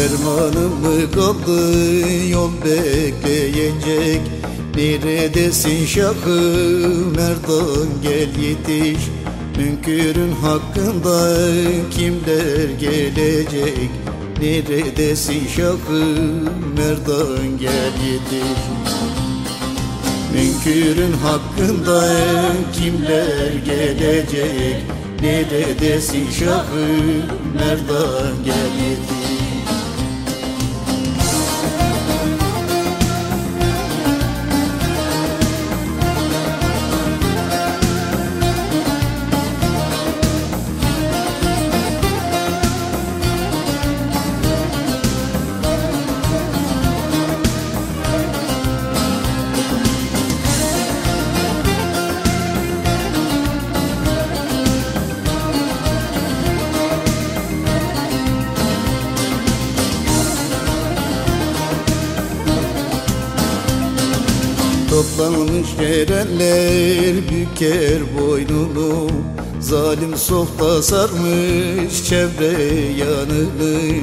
Fermanım mı kaldı yol bekleyecek. Neredesin şahı merdan gel yetiş. Münkürün hakkında kimler gelecek? Neredesin şahı merdan gel yetiş. Münkürün hakkında kimler gelecek? Neredesin şahı merdan gel yetiş Toplanmış erenler büker boynunu. Zalim softa sarmış çevre yanını.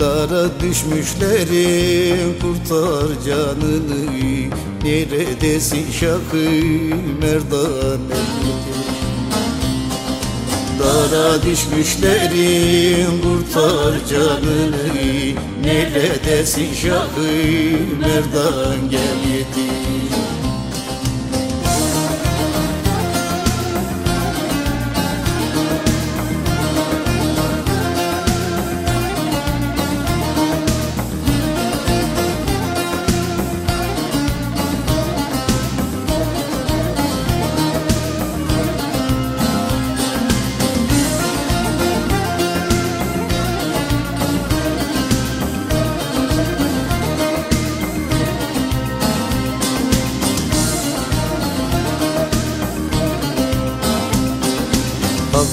Dara düşmüşlerin kurtar canını. Neredesin şakı merdan? Dara düşmüşlerin kurtar canını. Neredesin şakı merdan? Gel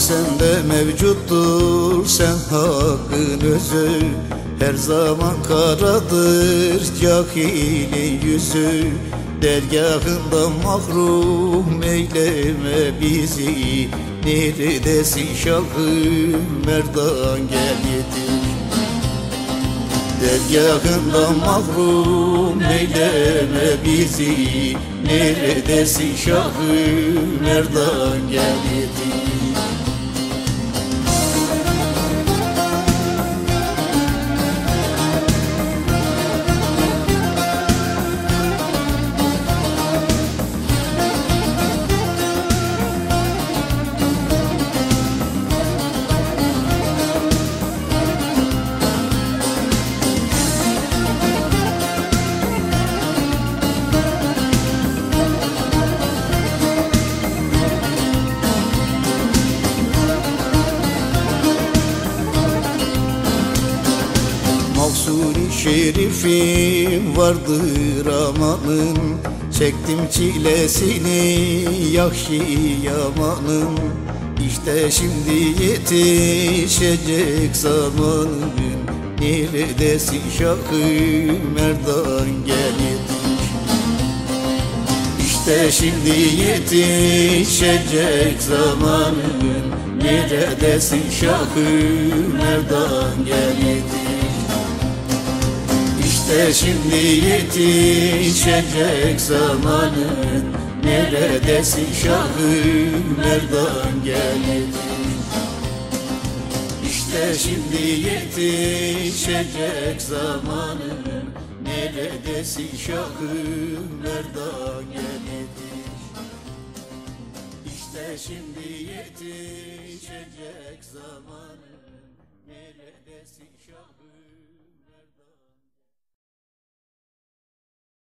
sende mevcuttur sen hakkın özü Her zaman karadır cahilin yüzü Dergahından mahrum eyleme bizi. Neredesin şahı merdan gel yetir Dergahından mahrum eyleme bizi. Neredesin şahı merdan gel yetir Maksuri şerifim vardır amanın. Çektim çilesini yakşı yamanın. İşte şimdi yetişecek zamanın Neredesin şakı merdan gel yetiş İşte şimdi yetişecek zamanın Neredesin şahı merdan gel yetiş İşte şimdi yetişecek zamanın Neredesin şahı? Merdan gel yetiş İşte şimdi yetişecek zamanın Neredesin şahı? Merdan gel yetiş İşte şimdi yetişecek zamanın Neredesin şahı